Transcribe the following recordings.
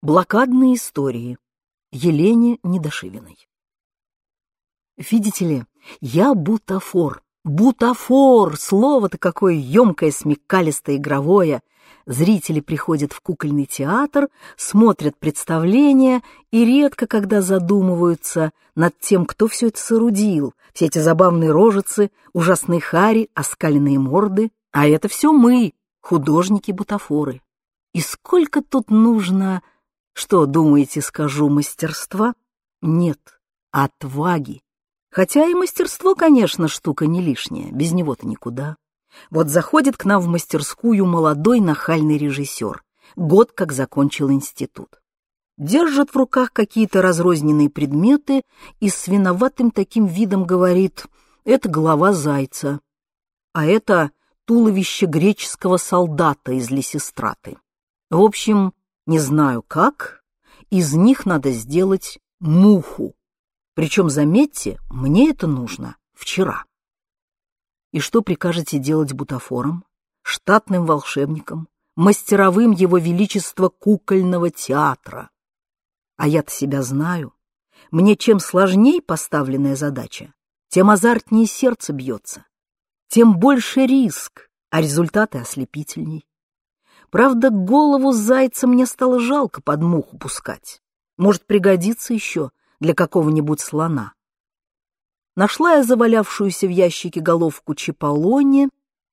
Блокадные истории. Елене Недошивиной. Видите ли, я бутафор. Бутафор! Слово-то какое емкое, смекалистое, игровое. Зрители приходят в кукольный театр, смотрят представления и редко когда задумываются над тем, кто все это соорудил. Все эти забавные рожицы, ужасные хари, оскаленные морды. А это все мы, художники-бутафоры. И сколько тут нужно что, думаете, скажу мастерства? Нет, отваги. Хотя и мастерство, конечно, штука не лишняя, без него-то никуда. Вот заходит к нам в мастерскую молодой нахальный режиссер, год как закончил институт. Держит в руках какие-то разрозненные предметы и с виноватым таким видом говорит «это голова зайца», а это туловище греческого солдата из Лесистраты. В общем, не знаю как, из них надо сделать муху. Причем, заметьте, мне это нужно вчера. И что прикажете делать бутафором, штатным волшебником, мастеровым его величества кукольного театра? А я-то себя знаю. Мне чем сложней поставленная задача, тем азартнее сердце бьется, тем больше риск, а результаты ослепительней. Правда, голову зайца мне стало жалко под муху пускать. Может, пригодится еще для какого-нибудь слона. Нашла я завалявшуюся в ящике головку чаполони,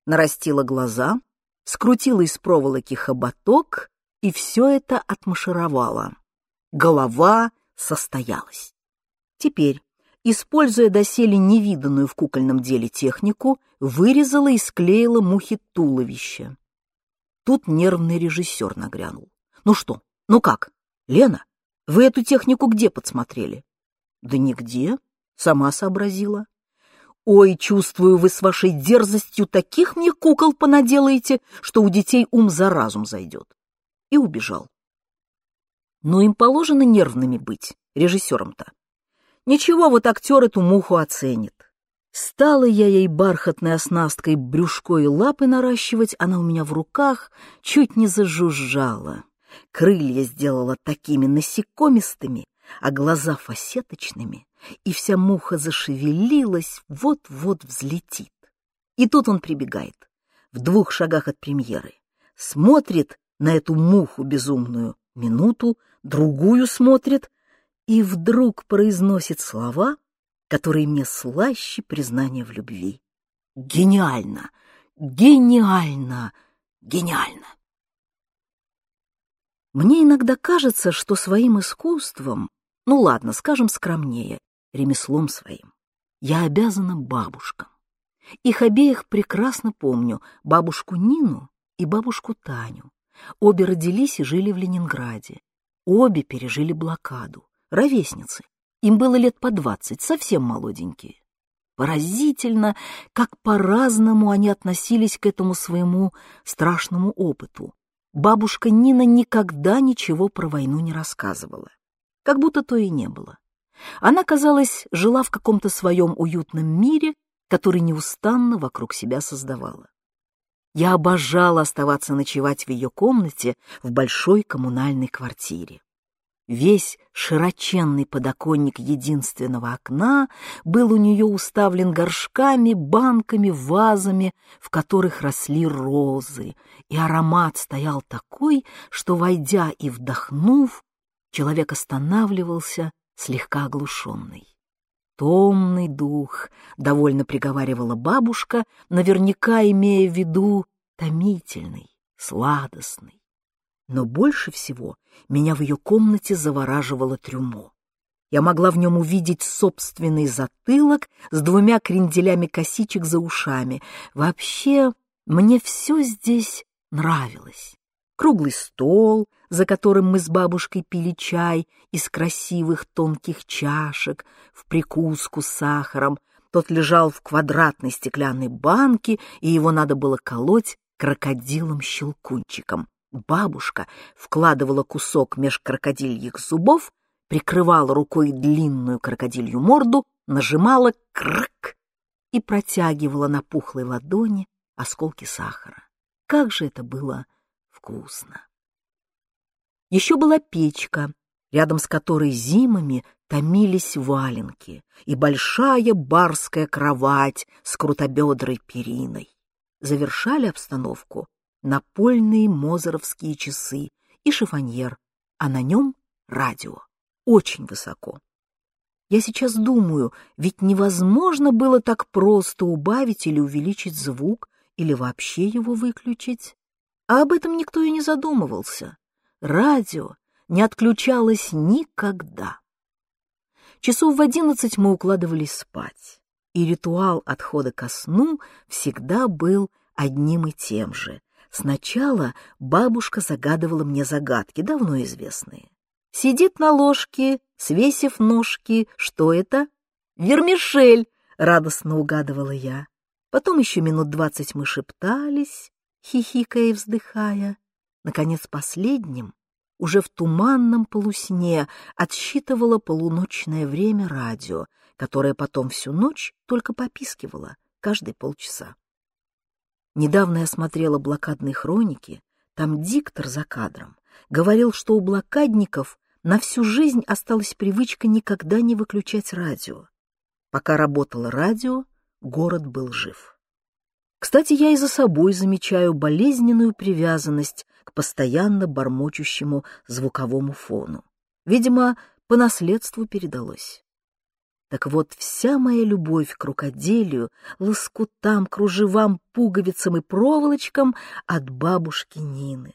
нарастила глаза, скрутила из проволоки хоботок и все это отмашировала. Голова состоялась. Теперь, используя доселе невиданную в кукольном деле технику, вырезала и склеила мухе туловище. Тут нервный режиссер нагрянул. «Ну что? Ну как? Лена, вы эту технику где подсмотрели?» «Да нигде», — сама сообразила. «Ой, чувствую, вы с вашей дерзостью таких мне кукол понаделаете, что у детей ум за разум зайдет». И убежал. Но им положено нервными быть, режиссером-то. Ничего, вот актер эту муху оценит. Стала я ей бархатной оснасткой брюшко и лапы наращивать, она у меня в руках чуть не зажужжала. Крылья сделала такими насекомистыми, а глаза фасеточными, и вся муха зашевелилась, вот-вот взлетит. И тут он прибегает, в двух шагах от премьеры, смотрит на эту муху безумную минуту, другую смотрит, и вдруг произносит слова, которые мне слаще признания в любви. Гениально! Гениально! Гениально! Мне иногда кажется, что своим искусством, ну ладно, скажем скромнее, ремеслом своим, я обязана бабушкам. Их обеих прекрасно помню, бабушку Нину и бабушку Таню. Обе родились и жили в Ленинграде. Обе пережили блокаду, ровесницы. Им было лет по двадцать, совсем молоденькие. Поразительно, как по-разному они относились к этому своему страшному опыту. Бабушка Нина никогда ничего про войну не рассказывала. Как будто то и не было. Она, казалось, жила в каком-то своем уютном мире, который неустанно вокруг себя создавала. Я обожала оставаться ночевать в ее комнате в большой коммунальной квартире. Весь широченный подоконник единственного окна был у нее уставлен горшками, банками, вазами, в которых росли розы, и аромат стоял такой, что, войдя и вдохнув, человек останавливался, слегка оглушенный. «Томный дух», — довольно приговаривала бабушка, наверняка имея в виду томительный, сладостный. Но больше всего меня в ее комнате завораживало трюмо. Я могла в нем увидеть собственный затылок с двумя кренделями косичек за ушами. Вообще, мне все здесь нравилось. Круглый стол, за которым мы с бабушкой пили чай из красивых тонких чашек в прикуску с сахаром. Тот лежал в квадратной стеклянной банке, и его надо было колоть крокодилом-щелкунчиком. Бабушка вкладывала кусок меж крокодильих зубов, прикрывала рукой длинную крокодилью морду, нажимала крк и протягивала на пухлой ладони осколки сахара. Как же это было вкусно! Еще была печка, рядом с которой зимами томились валенки и большая барская кровать с крутобедрой периной. Завершали обстановку напольные мозеровские часы и шифоньер, а на нем радио, очень высоко. Я сейчас думаю, ведь невозможно было так просто убавить или увеличить звук, или вообще его выключить. А об этом никто и не задумывался. Радио не отключалось никогда. Часов в одиннадцать мы укладывались спать, и ритуал отхода ко сну всегда был одним и тем же. Сначала бабушка загадывала мне загадки, давно известные. Сидит на ложке, свесив ножки. Что это? Вермишель, радостно угадывала я. Потом еще минут двадцать мы шептались, хихикая и вздыхая. Наконец, последним, уже в туманном полусне, отсчитывало полуночное время радио, которое потом всю ночь только попискивало каждые полчаса. Недавно я смотрела блокадные хроники, там диктор за кадром говорил, что у блокадников на всю жизнь осталась привычка никогда не выключать радио. Пока работало радио, город был жив. Кстати, я и за собой замечаю болезненную привязанность к постоянно бормочущему звуковому фону. Видимо, по наследству передалось. Так вот, вся моя любовь к рукоделию, лоскутам, кружевам, пуговицам и проволочкам от бабушки Нины.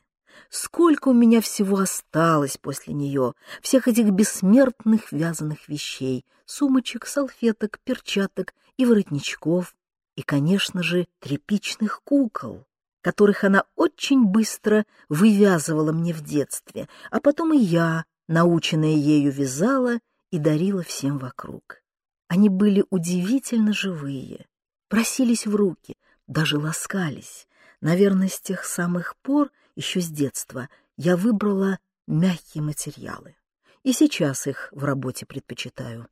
Сколько у меня всего осталось после нее, всех этих бессмертных вязаных вещей, сумочек, салфеток, перчаток и воротничков, и, конечно же, тряпичных кукол, которых она очень быстро вывязывала мне в детстве, а потом и я, наученная ею, вязала и дарила всем вокруг. Они были удивительно живые, просились в руки, даже ласкались. Наверное, с тех самых пор еще с детства, я выбрала мягкие материалы. И сейчас их в работе предпочитаю.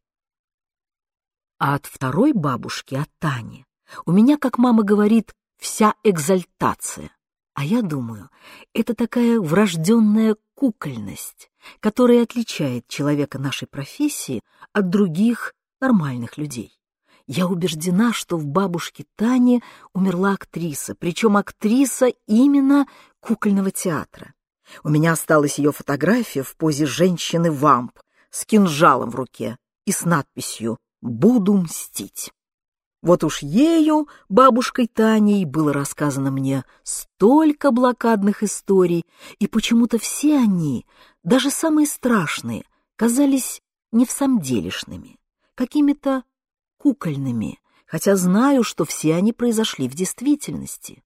А от второй бабушки, от Тани, у меня, как мама говорит, вся экзальтация. А я думаю, это такая врожденная кукольность, которая отличает человека нашей профессии от других нормальных людей. Я убеждена, что в бабушке Тане умерла актриса, причем актриса именно кукольного театра. У меня осталась ее фотография в позе женщины-вамп с кинжалом в руке и с надписью «Буду мстить». Вот уж ею, бабушкой Таней, было рассказано мне столько блокадных историй, и почему-то все они, даже самые страшные, казались не в самделишными, какими-то кукольными, хотя знаю, что все они произошли в действительности.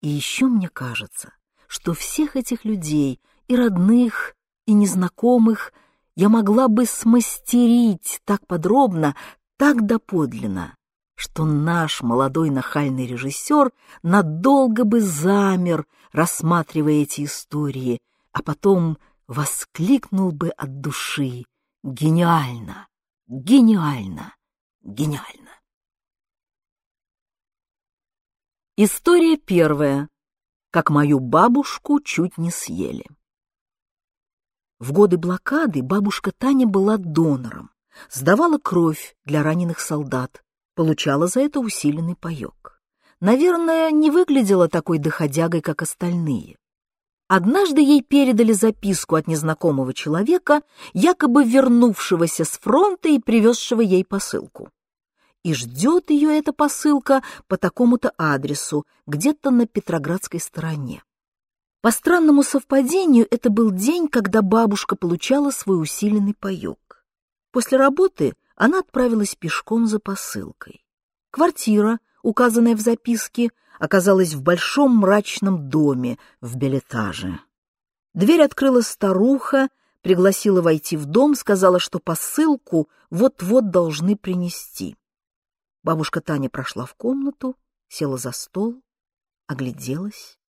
И еще мне кажется, что всех этих людей, и родных, и незнакомых, я могла бы смастерить так подробно, так доподлинно, что наш молодой нахальный режиссер надолго бы замер, рассматривая эти истории, а потом воскликнул бы от души «Гениально! Гениально! Гениально!» История первая как мою бабушку чуть не съели. В годы блокады бабушка Таня была донором, сдавала кровь для раненых солдат, получала за это усиленный паёк. Наверное, не выглядела такой доходягой, как остальные. Однажды ей передали записку от незнакомого человека, якобы вернувшегося с фронта и привезшего ей посылку и ждет ее эта посылка по такому-то адресу, где-то на Петроградской стороне. По странному совпадению, это был день, когда бабушка получала свой усиленный паёк. После работы она отправилась пешком за посылкой. Квартира, указанная в записке, оказалась в большом мрачном доме в билетаже. Дверь открыла старуха, пригласила войти в дом, сказала, что посылку вот-вот должны принести. Бабушка Таня прошла в комнату, села за стол, огляделась.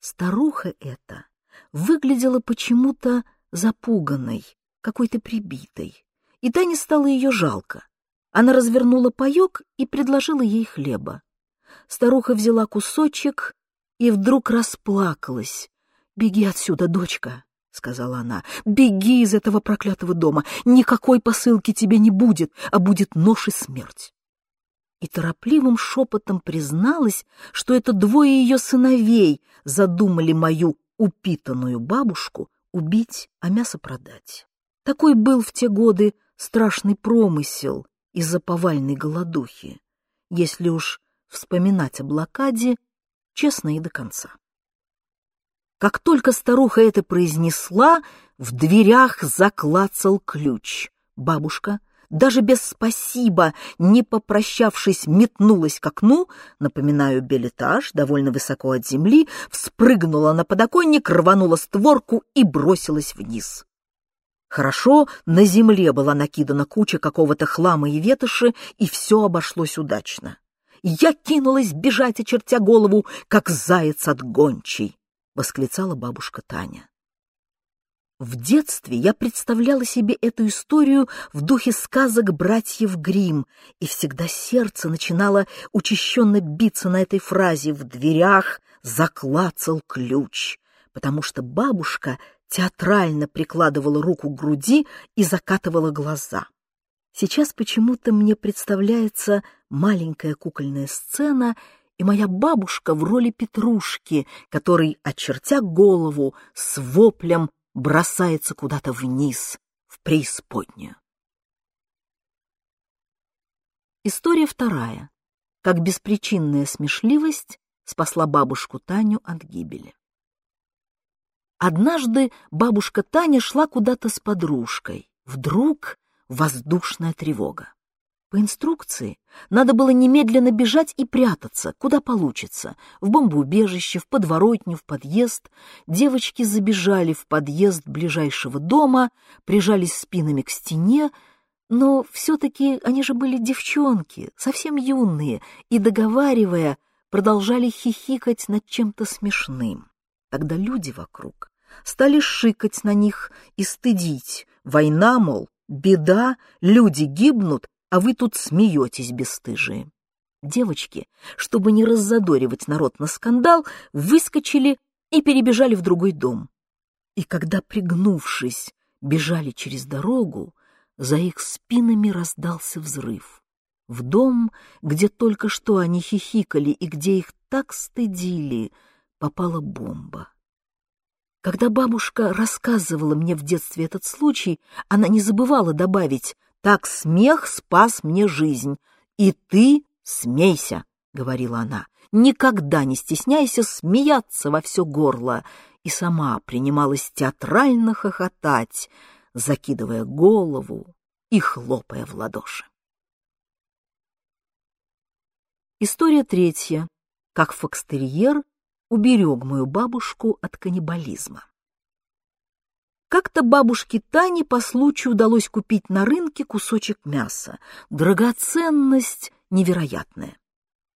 Старуха эта выглядела почему-то запуганной, какой-то прибитой, и Тане стало ее жалко. Она развернула паек и предложила ей хлеба. Старуха взяла кусочек и вдруг расплакалась. «Беги отсюда, дочка!» — сказала она. «Беги из этого проклятого дома. Никакой посылки тебе не будет, а будет нож и смерть». И торопливым шепотом призналась, что это двое ее сыновей задумали мою упитанную бабушку убить, а мясо продать. Такой был в те годы страшный промысел из-за повальной голодухи, если уж вспоминать о блокаде честно и до конца. Как только старуха это произнесла, в дверях заклацал ключ. Бабушка, даже без спасибо, не попрощавшись, метнулась к окну, напоминаю, билетаж, довольно высоко от земли, вспрыгнула на подоконник, рванула створку и бросилась вниз. Хорошо, на земле была накидана куча какого-то хлама и ветоши, и все обошлось удачно. Я кинулась бежать, очертя голову, как заяц от гончей восклицала бабушка Таня. В детстве я представляла себе эту историю в духе сказок братьев Гримм, и всегда сердце начинало учащенно биться на этой фразе «в дверях заклацал ключ», потому что бабушка театрально прикладывала руку к груди и закатывала глаза. Сейчас почему-то мне представляется маленькая кукольная сцена — и моя бабушка в роли Петрушки, который, очертя голову, с воплем бросается куда-то вниз, в преисподнюю. История вторая. Как беспричинная смешливость спасла бабушку Таню от гибели. Однажды бабушка Таня шла куда-то с подружкой. Вдруг воздушная тревога. По инструкции надо было немедленно бежать и прятаться, куда получится, в бомбоубежище, в подворотню, в подъезд. Девочки забежали в подъезд ближайшего дома, прижались спинами к стене, но все-таки они же были девчонки, совсем юные, и, договаривая, продолжали хихикать над чем-то смешным. Тогда люди вокруг стали шикать на них и стыдить. Война, мол, беда, люди гибнут, а вы тут смеетесь, бесстыжие. Девочки, чтобы не раззадоривать народ на скандал, выскочили и перебежали в другой дом. И когда, пригнувшись, бежали через дорогу, за их спинами раздался взрыв. В дом, где только что они хихикали и где их так стыдили, попала бомба. Когда бабушка рассказывала мне в детстве этот случай, она не забывала добавить так смех спас мне жизнь. И ты смейся, — говорила она, — никогда не стесняйся смеяться во все горло. И сама принималась театрально хохотать, закидывая голову и хлопая в ладоши. История третья. Как фокстерьер уберег мою бабушку от каннибализма. Как-то бабушке Тане по случаю удалось купить на рынке кусочек мяса. Драгоценность невероятная.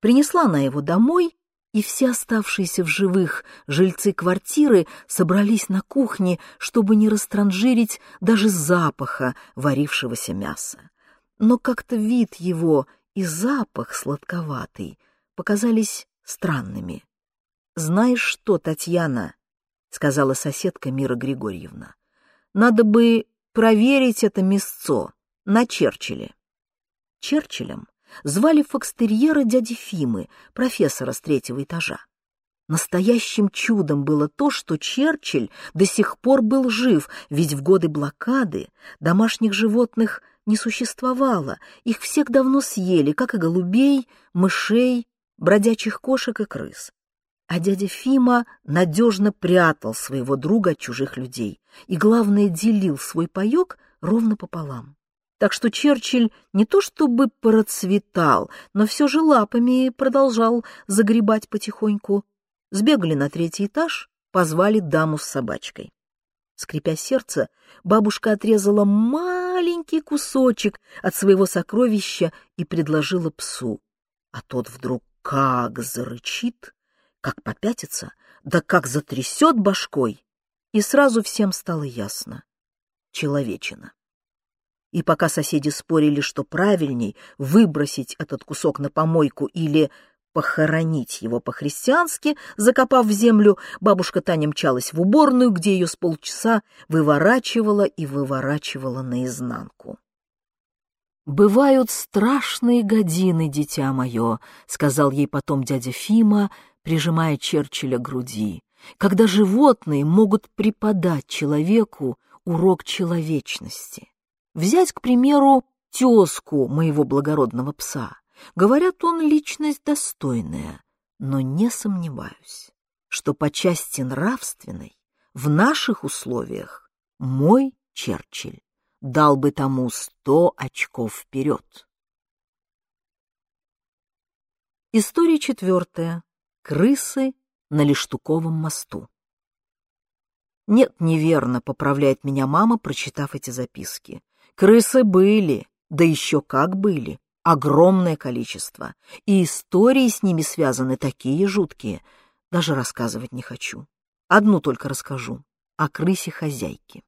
Принесла она его домой, и все оставшиеся в живых жильцы квартиры собрались на кухне, чтобы не растранжирить даже запаха варившегося мяса. Но как-то вид его и запах сладковатый показались странными. «Знаешь что, Татьяна?» — сказала соседка Мира Григорьевна. Надо бы проверить это мясцо на Черчилле. Черчиллем звали фокстерьера дяди Фимы, профессора с третьего этажа. Настоящим чудом было то, что Черчилль до сих пор был жив, ведь в годы блокады домашних животных не существовало, их всех давно съели, как и голубей, мышей, бродячих кошек и крыс. А дядя Фима надежно прятал своего друга от чужих людей и, главное, делил свой паек ровно пополам. Так что Черчилль не то чтобы процветал, но все же лапами продолжал загребать потихоньку. Сбегали на третий этаж, позвали даму с собачкой. Скрипя сердце, бабушка отрезала маленький кусочек от своего сокровища и предложила псу. А тот вдруг как зарычит, как попятится, да как затрясет башкой, и сразу всем стало ясно — человечина. И пока соседи спорили, что правильней выбросить этот кусок на помойку или похоронить его по-христиански, закопав в землю, бабушка Таня мчалась в уборную, где ее с полчаса выворачивала и выворачивала наизнанку. «Бывают страшные годины, дитя мое», — сказал ей потом дядя Фима, прижимая Черчилля к груди, «когда животные могут преподать человеку урок человечности. Взять, к примеру, тезку моего благородного пса. Говорят, он личность достойная, но не сомневаюсь, что по части нравственной в наших условиях мой Черчилль дал бы тому сто очков вперед. История четвертая. Крысы на Лештуковом мосту. Нет, неверно, поправляет меня мама, прочитав эти записки. Крысы были, да еще как были, огромное количество, и истории с ними связаны такие жуткие, даже рассказывать не хочу. Одну только расскажу, о крысе-хозяйке.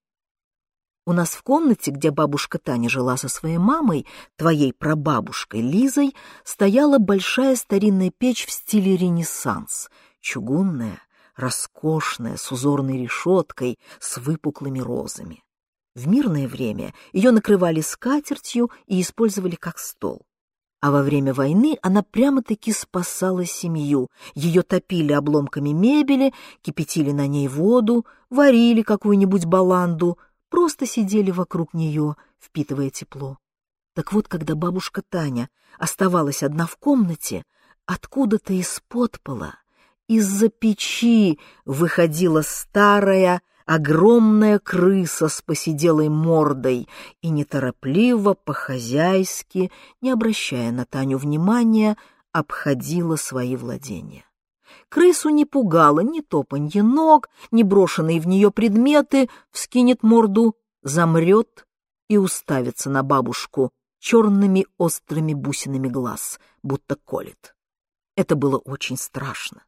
У нас в комнате, где бабушка Таня жила со своей мамой, твоей прабабушкой Лизой, стояла большая старинная печь в стиле Ренессанс, чугунная, роскошная, с узорной решеткой, с выпуклыми розами. В мирное время ее накрывали скатертью и использовали как стол. А во время войны она прямо-таки спасала семью. Ее топили обломками мебели, кипятили на ней воду, варили какую-нибудь баланду, просто сидели вокруг нее, впитывая тепло. Так вот, когда бабушка Таня оставалась одна в комнате, откуда-то из-под пола из-за печи выходила старая, огромная крыса с посиделой мордой и неторопливо, по-хозяйски, не обращая на Таню внимания, обходила свои владения. Крысу не пугало ни топанье ног, ни брошенные в нее предметы, вскинет морду, замрет и уставится на бабушку черными острыми бусинами глаз, будто колет. Это было очень страшно.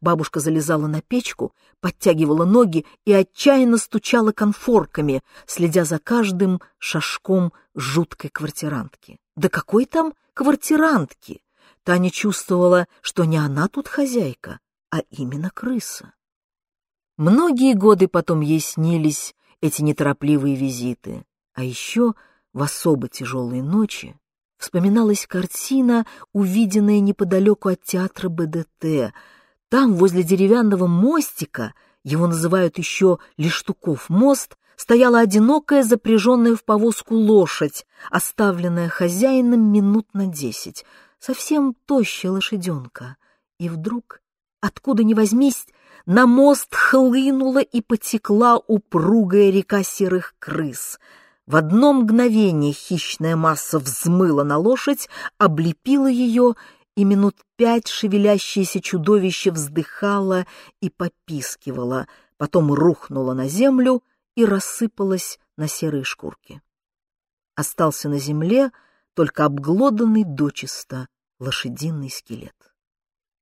Бабушка залезала на печку, подтягивала ноги и отчаянно стучала конфорками, следя за каждым шажком жуткой квартирантки. Да какой там квартирантки? Таня чувствовала, что не она тут хозяйка, а именно крыса. Многие годы потом ей снились эти неторопливые визиты, а еще в особо тяжелые ночи вспоминалась картина, увиденная неподалеку от театра БДТ — там, возле деревянного мостика, его называют еще Лештуков мост, стояла одинокая запряженная в повозку лошадь, оставленная хозяином минут на десять, совсем тощая лошаденка. И вдруг, откуда ни возьмись, на мост хлынула и потекла упругая река серых крыс. В одно мгновение хищная масса взмыла на лошадь, облепила ее и минут пять шевелящееся чудовище вздыхало и попискивало, потом рухнуло на землю и рассыпалось на серые шкурки. Остался на земле только обглоданный дочисто лошадиный скелет.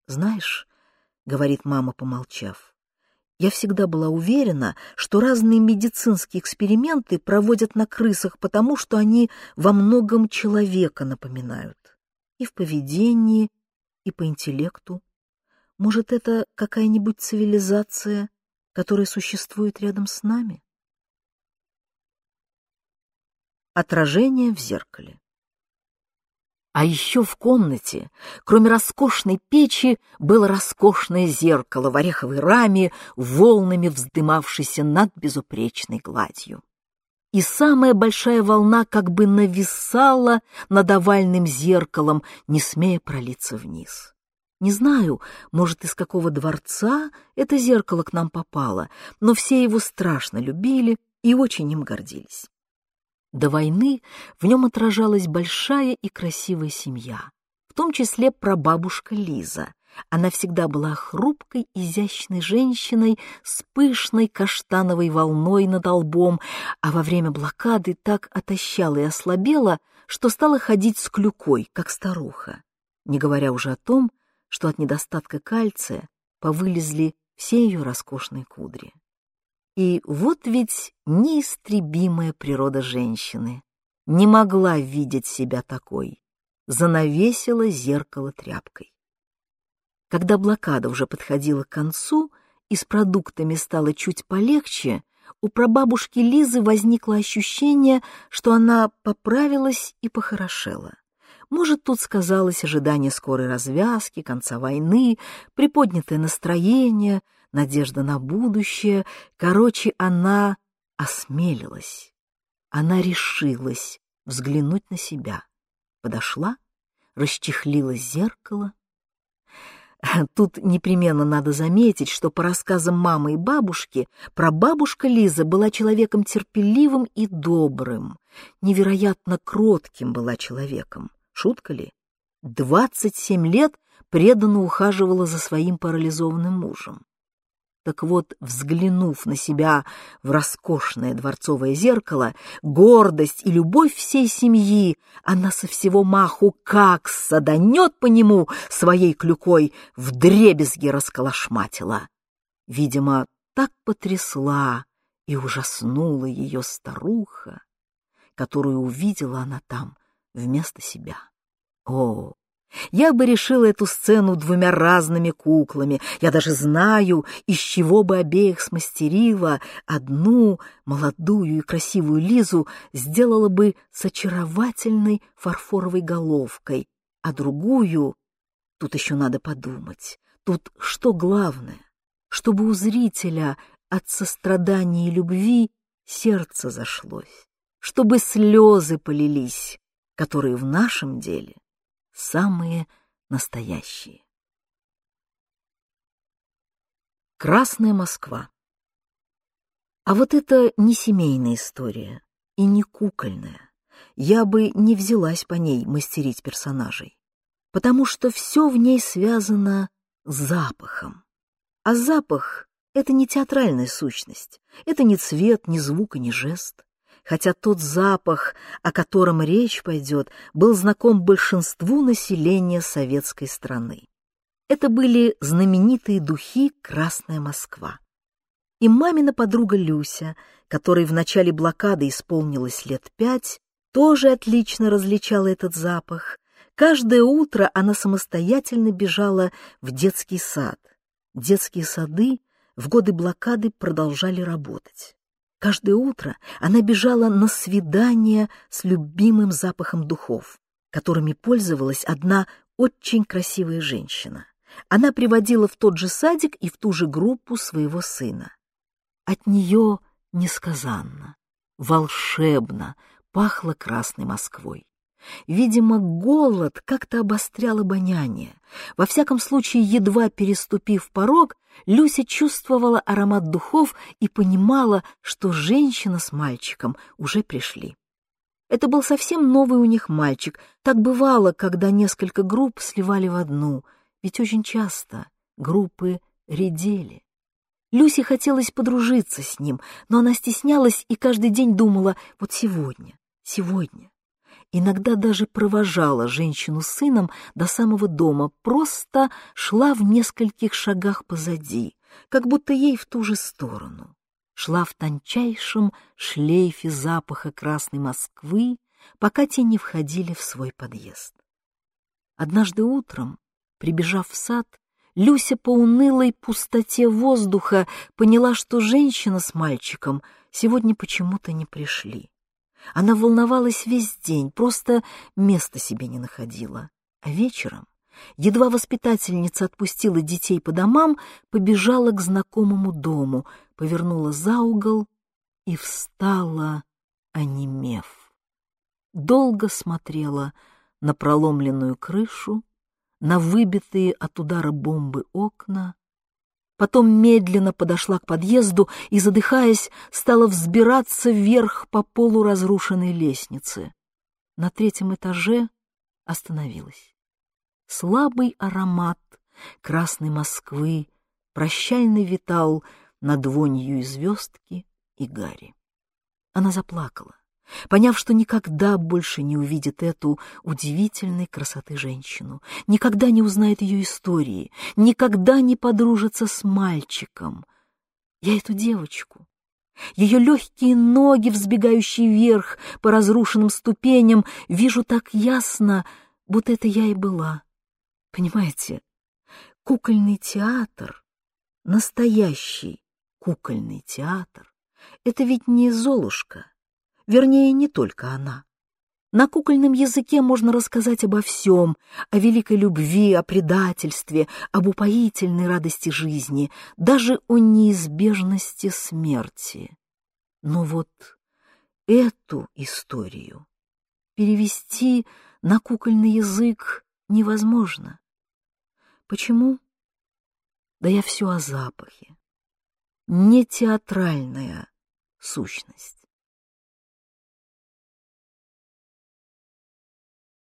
«Знаешь, — говорит мама, помолчав, — я всегда была уверена, что разные медицинские эксперименты проводят на крысах, потому что они во многом человека напоминают и в поведении, и по интеллекту. Может, это какая-нибудь цивилизация, которая существует рядом с нами? Отражение в зеркале. А еще в комнате, кроме роскошной печи, было роскошное зеркало в ореховой раме, волнами вздымавшееся над безупречной гладью и самая большая волна как бы нависала над овальным зеркалом, не смея пролиться вниз. Не знаю, может, из какого дворца это зеркало к нам попало, но все его страшно любили и очень им гордились. До войны в нем отражалась большая и красивая семья, в том числе прабабушка Лиза, она всегда была хрупкой, изящной женщиной с пышной каштановой волной над лбом, а во время блокады так отощала и ослабела, что стала ходить с клюкой, как старуха, не говоря уже о том, что от недостатка кальция повылезли все ее роскошные кудри. И вот ведь неистребимая природа женщины не могла видеть себя такой, занавесила зеркало тряпкой. Когда блокада уже подходила к концу и с продуктами стало чуть полегче, у прабабушки Лизы возникло ощущение, что она поправилась и похорошела. Может, тут сказалось ожидание скорой развязки, конца войны, приподнятое настроение, надежда на будущее. Короче, она осмелилась. Она решилась взглянуть на себя. Подошла, расчехлила зеркало. Тут непременно надо заметить, что по рассказам мамы и бабушки, прабабушка Лиза была человеком терпеливым и добрым, невероятно кротким была человеком. Шутка ли? Двадцать семь лет преданно ухаживала за своим парализованным мужем. Так вот, взглянув на себя в роскошное дворцовое зеркало, гордость и любовь всей семьи, она со всего маху как саданет по нему своей клюкой, в дребезги расколошматила. Видимо, так потрясла и ужаснула ее старуха, которую увидела она там вместо себя. О, я бы решила эту сцену двумя разными куклами. Я даже знаю, из чего бы обеих смастерила. Одну, молодую и красивую Лизу, сделала бы с очаровательной фарфоровой головкой, а другую... Тут еще надо подумать. Тут что главное? Чтобы у зрителя от сострадания и любви сердце зашлось, чтобы слезы полились, которые в нашем деле самые настоящие. Красная Москва. А вот это не семейная история и не кукольная. Я бы не взялась по ней мастерить персонажей, потому что все в ней связано с запахом. А запах — это не театральная сущность, это не цвет, ни звук и ни жест хотя тот запах, о котором речь пойдет, был знаком большинству населения советской страны. Это были знаменитые духи «Красная Москва». И мамина подруга Люся, которой в начале блокады исполнилось лет пять, тоже отлично различала этот запах. Каждое утро она самостоятельно бежала в детский сад. Детские сады в годы блокады продолжали работать. Каждое утро она бежала на свидание с любимым запахом духов, которыми пользовалась одна очень красивая женщина. Она приводила в тот же садик и в ту же группу своего сына. От нее несказанно, волшебно пахло Красной Москвой. Видимо, голод как-то обострял обоняние. Во всяком случае, едва переступив порог, Люся чувствовала аромат духов и понимала, что женщина с мальчиком уже пришли. Это был совсем новый у них мальчик. Так бывало, когда несколько групп сливали в одну, ведь очень часто группы редели. Люсе хотелось подружиться с ним, но она стеснялась и каждый день думала «вот сегодня, сегодня» иногда даже провожала женщину с сыном до самого дома, просто шла в нескольких шагах позади, как будто ей в ту же сторону. Шла в тончайшем шлейфе запаха Красной Москвы, пока те не входили в свой подъезд. Однажды утром, прибежав в сад, Люся по унылой пустоте воздуха поняла, что женщина с мальчиком сегодня почему-то не пришли. Она волновалась весь день, просто места себе не находила. А вечером, едва воспитательница отпустила детей по домам, побежала к знакомому дому, повернула за угол и встала, онемев. Долго смотрела на проломленную крышу, на выбитые от удара бомбы окна, Потом медленно подошла к подъезду и, задыхаясь, стала взбираться вверх по полу разрушенной лестницы. На третьем этаже остановилась. Слабый аромат красной Москвы прощальный витал над вонью и звездки и гари. Она заплакала поняв, что никогда больше не увидит эту удивительной красоты женщину, никогда не узнает ее истории, никогда не подружится с мальчиком. Я эту девочку, ее легкие ноги, взбегающие вверх по разрушенным ступеням, вижу так ясно, будто это я и была. Понимаете, Кукольный театр, настоящий кукольный театр, это ведь не Золушка, вернее, не только она. На кукольном языке можно рассказать обо всем, о великой любви, о предательстве, об упоительной радости жизни, даже о неизбежности смерти. Но вот эту историю перевести на кукольный язык невозможно. Почему? Да я все о запахе. Не театральная сущность.